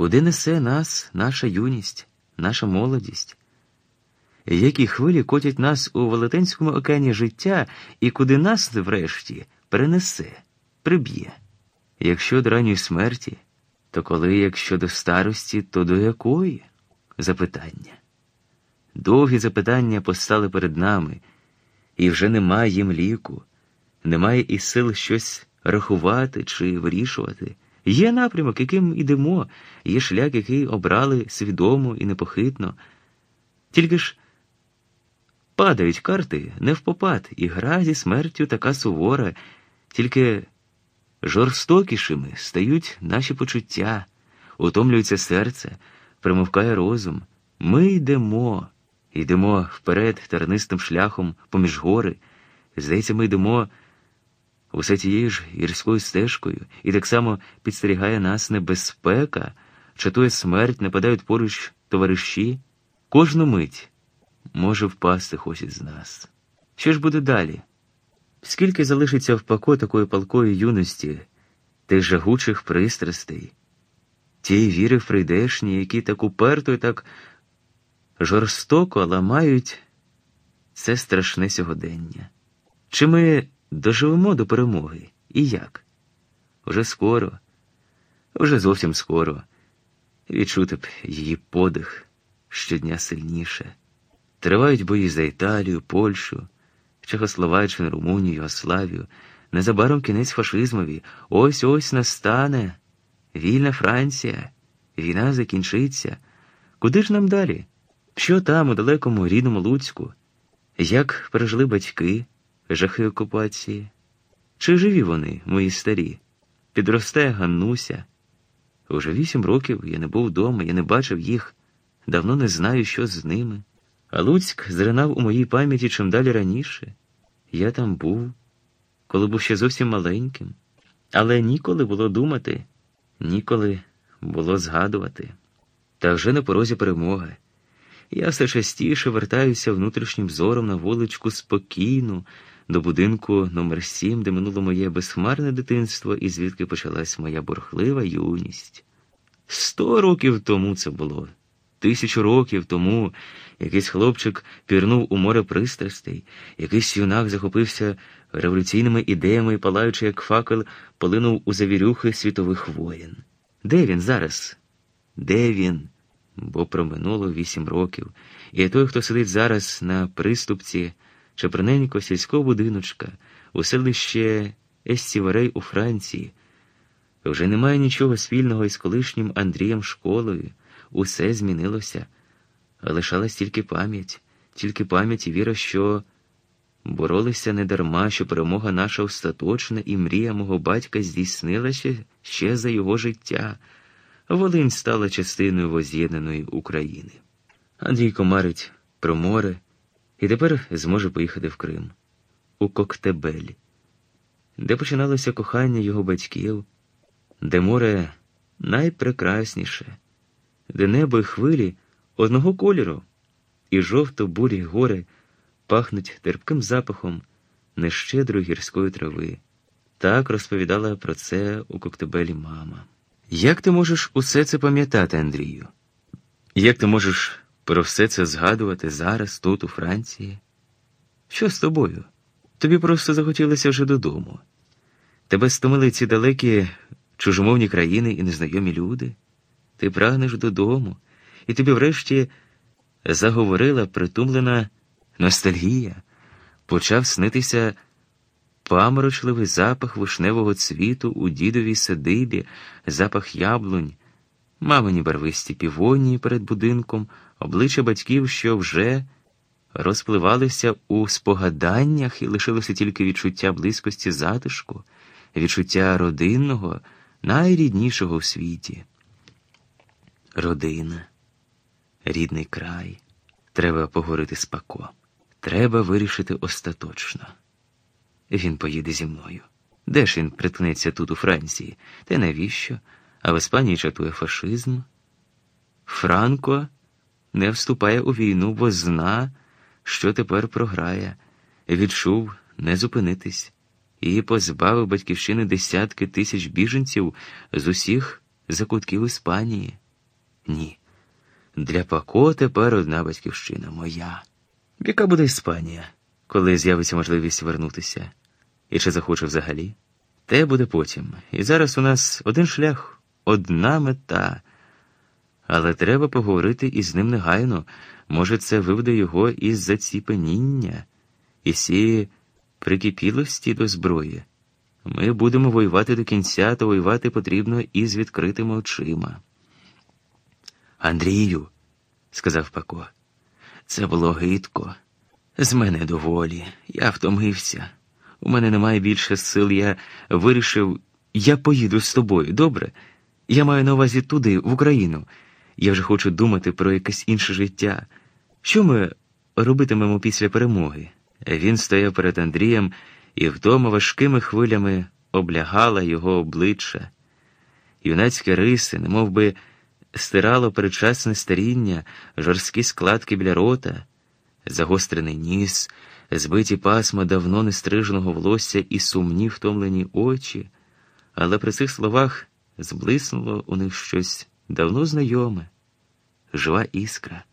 Куди несе нас наша юність, наша молодість? Які хвилі котять нас у велетенському океані життя і куди нас, врешті, перенесе, приб'є? Якщо до ранньої смерті, то коли, якщо до старості, то до якої? Запитання. Довгі запитання постали перед нами, і вже немає їм ліку, немає і сил щось рахувати чи вирішувати. Є напрямок, яким ідемо, є шлях, який обрали свідомо і непохитно. Тільки ж падають карти не в попад, і гра зі смертю така сувора, тільки жорстокішими стають наші почуття, утомлюється серце, примовкає розум. Ми йдемо, йдемо вперед тернистим шляхом поміж гори. Здається, ми йдемо усе тією ж гірською стежкою, і так само підстерігає нас небезпека, чатує смерть, нападають поруч товариші. Кожну мить може впасти хтось із нас. Що ж буде далі? Скільки залишиться в пако такої палкої юності, тих жагучих пристрастей, тієї віри в прийдешні, які так уперто і так жорстоко ламають це страшне сьогодення? Чи ми доживемо до перемоги? І як? Уже скоро, вже зовсім скоро відчути б її подих щодня сильніше. Тривають бої за Італію, Польщу, Чехословаччину, Румунію, Югославію. Незабаром кінець фашизмові. Ось ось настане. Вільна Франція. Війна закінчиться. Куди ж нам далі? Що там, у далекому рідному Луцьку? Як пережили батьки жахи окупації? Чи живі вони, мої старі? Підросте Ганнуся. Уже вісім років я не був вдома, я не бачив їх, давно не знаю, що з ними. А Луцьк зринав у моїй пам'яті чим далі раніше. Я там був, коли був ще зовсім маленьким, але ніколи було думати, ніколи було згадувати. Та вже на порозі перемоги. Я все частіше вертаюся внутрішнім зором на вуличку спокійну, до будинку номер 7 де минуло моє безхмарне дитинство і звідки почалась моя бурхлива юність. Сто років тому це було. Тисячу років тому якийсь хлопчик пірнув у море пристрастей, якийсь юнак захопився революційними ідеями і, палаючи, як факел, полинув у завірюхи світових воєн. Де він зараз? Де він? Бо проминуло вісім років, і той, хто сидить зараз на приступці чеприненько сільського будиночка, у селище Естіварей у Франції, вже немає нічого спільного із колишнім Андрієм школою. Усе змінилося, лишалась тільки пам'ять, тільки пам'ять і віра, що боролися не дарма, що перемога наша остаточна, і мрія мого батька здійснилася ще за його життя. Волинь стала частиною воз'єднаної України. Андрій комарить про море і тепер зможе поїхати в Крим, у Коктебель, де починалося кохання його батьків, де море найпрекрасніше де небо і хвилі одного кольору, і жовто-бурі гори пахнуть терпким запахом нещедрої гірської трави. Так розповідала про це у коктебелі мама. Як ти можеш усе це пам'ятати, Андрію? Як ти можеш про все це згадувати зараз, тут, у Франції? Що з тобою? Тобі просто захотілося вже додому. Тебе стомили ці далекі чужомовні країни і незнайомі люди. Ти прагнеш додому, і тобі врешті заговорила притумлена ностальгія, почав снитися паморочливий запах вишневого цвіту у дідовій садибі, запах яблунь, мамині барвисті півонії перед будинком, обличчя батьків, що вже розпливалися у спогаданнях і лишилося тільки відчуття близькості затишку, відчуття родинного, найріднішого в світі родина, рідний край. Треба поговорити з Пако. Треба вирішити остаточно. Він поїде зі мною. Де ж він приткнеться тут, у Франції? Та навіщо? А в Іспанії чатує фашизм. Франко не вступає у війну, бо зна, що тепер програє. Відчув не зупинитись і позбавив батьківщини десятки тисяч біженців з усіх закутків Іспанії. Ні. Для Пако тепер одна батьківщина моя. Яка буде Іспанія, коли з'явиться можливість вернутися? І чи захоче взагалі? Те буде потім. І зараз у нас один шлях, одна мета. Але треба поговорити із ним негайно. Може, це виведе його із заціпеніння, і сіє прикипілості до зброї. Ми будемо воювати до кінця, то воювати потрібно із відкритими очима. Андрію, сказав Пако, це було гидко. З мене доволі. Я втомився. У мене немає більше сил. Я вирішив, я поїду з тобою, добре? Я маю на увазі туди, в Україну. Я вже хочу думати про якесь інше життя. Що ми робитимемо після перемоги? Він стояв перед Андрієм, і вдома важкими хвилями облягала його обличчя. Юнацькі риси, немов би стирало передчасне старіння, жорсткі складки біля рота, загострений ніс, збиті пасма давно нестриженого волосся і сумні втомлені очі, але при цих словах зблиснуло у них щось давно знайоме, жива іскра.